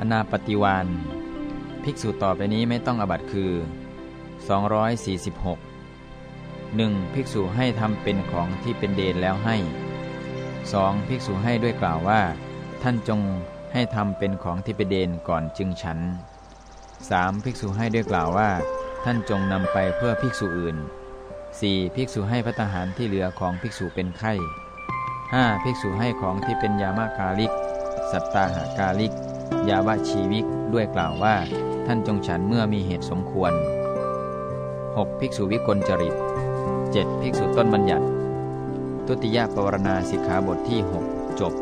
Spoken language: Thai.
อนาปฏิวานภิกษุต่อไปนี้ไม่ต้องอบัตคือ 246 1. ภิกษุให้ทำเป็นของที่เป็นเดนแล้วให้ 2. ภิกษุให้ด้วยกล่าวว่า ท่านจงให้ทำเป็นของที่เป็นเดนก่อนจึงฉัน 3. ภิกษุให้ด้วยกล่าวว่า ท่านจงนำไปเพื่อภิกษุอื่น 4. ภิกษุให้พัตหารที่เหลือของภิกษุเป็นไข้ 5. ภิกษุให้ของที่เป็นยามากาลิก สัตตาหากาลิก ยาวชีวิกด้วยกล่าวว่า ท่านจงฉันเมื่อมีเหตุสมควร 6. ภิกษุวิกลจริต 7. ภิกษุต้นบัญญัติ ตุติยปวารณาสิกขาบทที่ 6 จบ